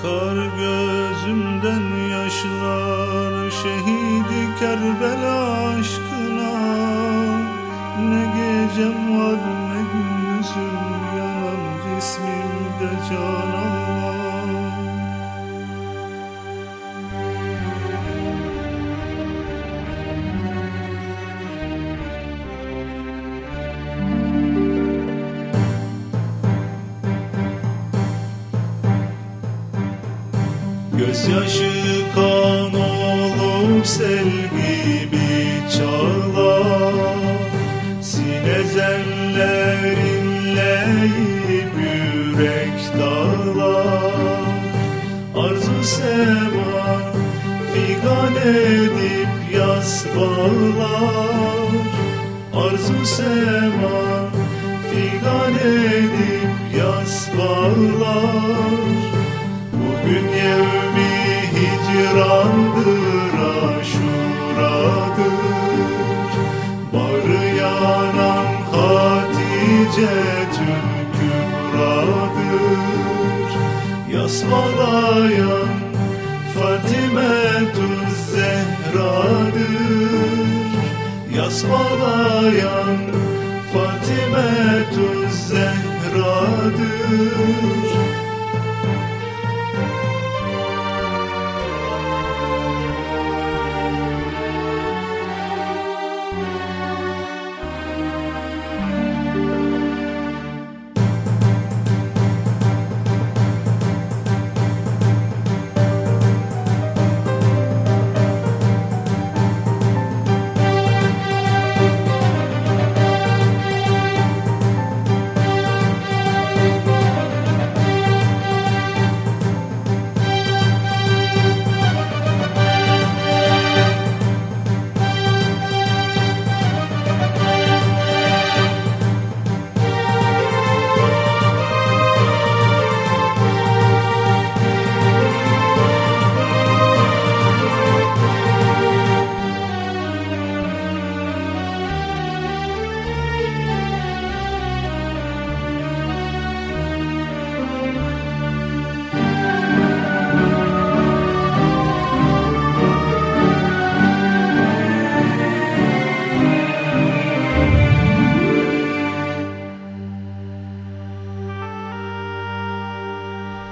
Akar gözümden yaşlar Şehidi Kerbela aşkına. Ne gecem var ne gündüzüm Yanan cismimde canan Gözyaşı kan olup sel gibi çağlar Sine zellerinle yürek dağlar Arzu sema figan edip yas bağlar Arzu sema figan edip yas bağlar. Bugün yevmi Hatice kübradır Yasmalayan Fatime Tuz Zehra'dır. Yasmalayan Fatime Tuz Zehra'dır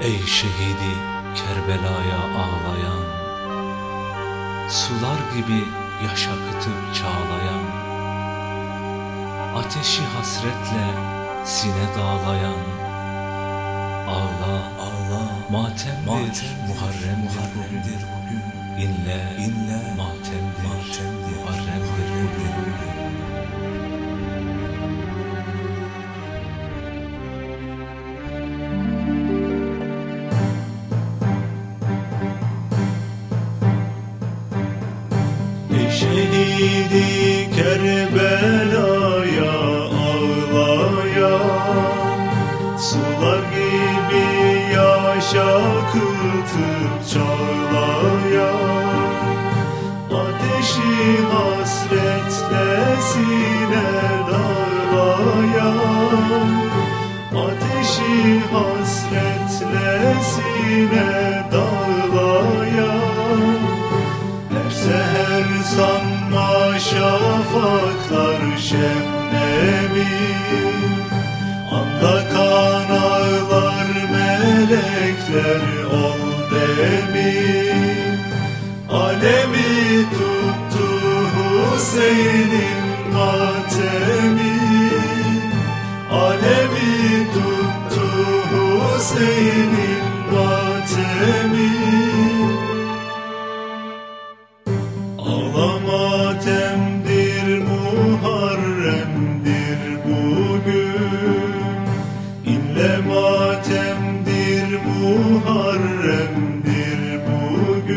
Ey şehidi Kerbela'ya ağlayan Sular gibi yaş akıtıp çağlayan Ateşi hasretle sine dağlayan Ağla ağla matemdir, Matemdir, Muharremdir, Muharremdir bugün. İnle İnle, matemdir, matemdir, Muharremdir bugün şehidi Kerbela'ya ağlayan Sular gibi yaş akıtıp çağlayan Ateşi hasretle sine dağlayan Ateşi hasretle sine dağlayan şafaklar şebnemi Anda kan ağlar melekler ol demin Alemi tuttu Hüseyin'in matemi. Alemi tuttu Hüseyin'in matemi